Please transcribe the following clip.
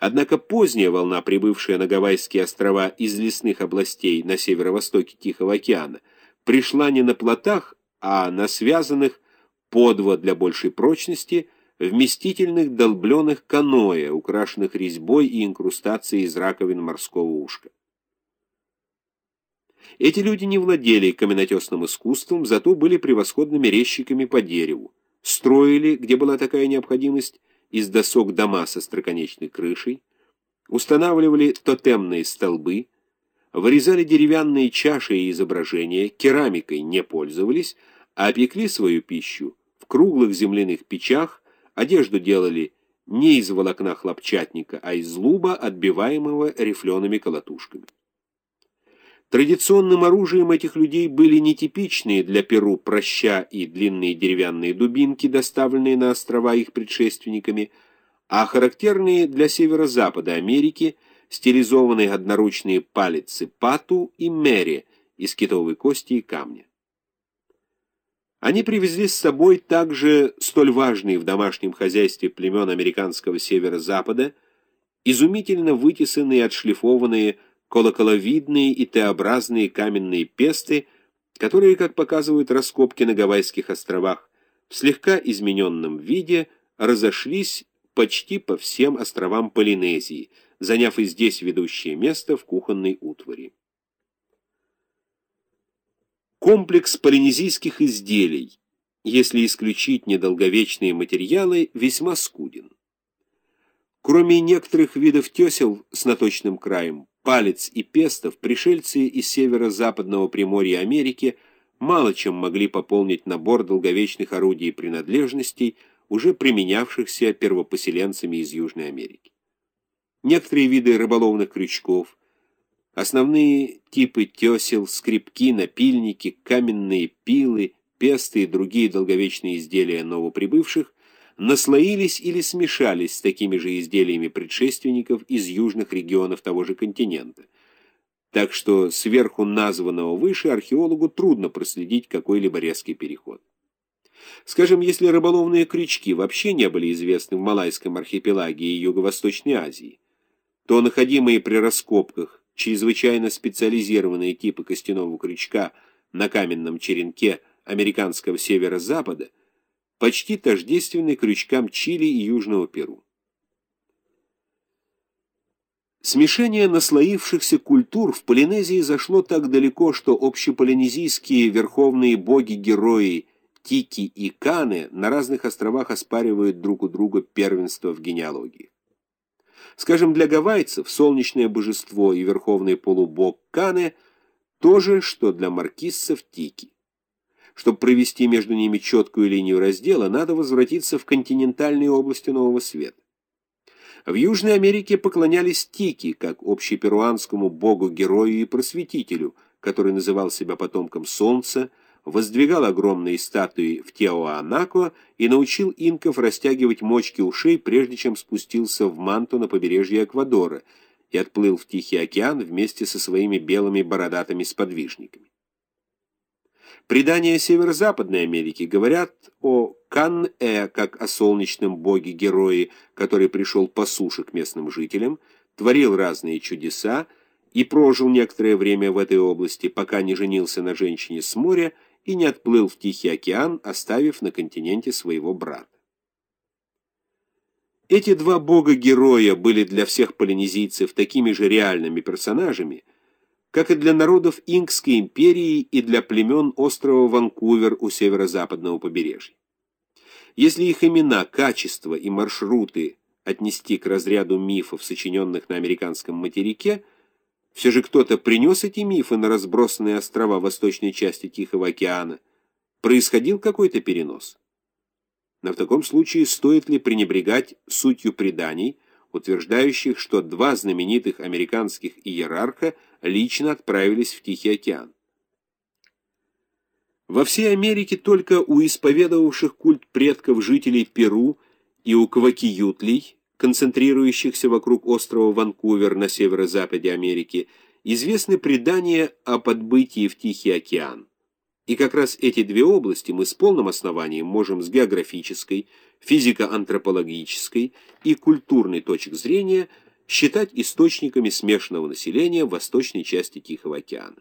Однако поздняя волна, прибывшая на Гавайские острова из лесных областей на северо-востоке Тихого океана, пришла не на плотах, а на связанных подво для большей прочности вместительных долбленных каноэ, украшенных резьбой и инкрустацией из раковин морского ушка. Эти люди не владели каменотесным искусством, зато были превосходными резчиками по дереву, строили, где была такая необходимость, из досок дома со строконечной крышей, устанавливали тотемные столбы, вырезали деревянные чаши и изображения, керамикой не пользовались, а пекли свою пищу в круглых земляных печах, одежду делали не из волокна хлопчатника, а из луба, отбиваемого рифлеными колотушками. Традиционным оружием этих людей были нетипичные для Перу проща и длинные деревянные дубинки, доставленные на острова их предшественниками, а характерные для северо-запада Америки стилизованные одноручные палицы пату и мере из китовой кости и камня. Они привезли с собой также столь важные в домашнем хозяйстве племен американского северо-запада, изумительно вытесанные и отшлифованные колоколовидные и Т-образные каменные песты, которые, как показывают раскопки на Гавайских островах, в слегка измененном виде разошлись почти по всем островам Полинезии, заняв и здесь ведущее место в кухонной утвари. Комплекс полинезийских изделий, если исключить недолговечные материалы, весьма скуден. Кроме некоторых видов тесел с наточным краем, Палец и Пестов, пришельцы из северо-западного Приморья Америки, мало чем могли пополнить набор долговечных орудий и принадлежностей, уже применявшихся первопоселенцами из Южной Америки. Некоторые виды рыболовных крючков, основные типы тесел, скребки, напильники, каменные пилы, песты и другие долговечные изделия новоприбывших наслоились или смешались с такими же изделиями предшественников из южных регионов того же континента. Так что сверху названного выше археологу трудно проследить какой-либо резкий переход. Скажем, если рыболовные крючки вообще не были известны в Малайском архипелаге и Юго-Восточной Азии, то находимые при раскопках чрезвычайно специализированные типы костяного крючка на каменном черенке американского северо-запада – почти тождественны крючкам Чили и Южного Перу. Смешение наслоившихся культур в Полинезии зашло так далеко, что общеполинезийские верховные боги-герои Тики и Каны на разных островах оспаривают друг у друга первенство в генеалогии. Скажем, для гавайцев солнечное божество и верховный полубог Каны – то же, что для маркиссов Тики. Чтобы провести между ними четкую линию раздела, надо возвратиться в континентальные области Нового Света. В Южной Америке поклонялись Тики, как общеперуанскому богу-герою и просветителю, который называл себя потомком Солнца, воздвигал огромные статуи в Теоанако и научил инков растягивать мочки ушей, прежде чем спустился в Манту на побережье Эквадора и отплыл в Тихий океан вместе со своими белыми бородатыми сподвижниками. Предания Северо-Западной Америки говорят о Кан-Э как о солнечном боге-герое, который пришел по суше к местным жителям, творил разные чудеса и прожил некоторое время в этой области, пока не женился на женщине с моря и не отплыл в Тихий океан, оставив на континенте своего брата. Эти два бога-героя были для всех полинезийцев такими же реальными персонажами – как и для народов Инкской империи и для племен острова Ванкувер у северо-западного побережья. Если их имена, качество и маршруты отнести к разряду мифов, сочиненных на американском материке, все же кто-то принес эти мифы на разбросанные острова восточной части Тихого океана, происходил какой-то перенос. Но в таком случае стоит ли пренебрегать сутью преданий, утверждающих, что два знаменитых американских иерарха – лично отправились в Тихий океан. Во всей Америке только у исповедовавших культ предков жителей Перу и у квакиютлей, концентрирующихся вокруг острова Ванкувер на северо-западе Америки, известны предания о подбытии в Тихий океан. И как раз эти две области мы с полным основанием можем с географической, физико-антропологической и культурной точек зрения – считать источниками смешанного населения в восточной части Тихого океана.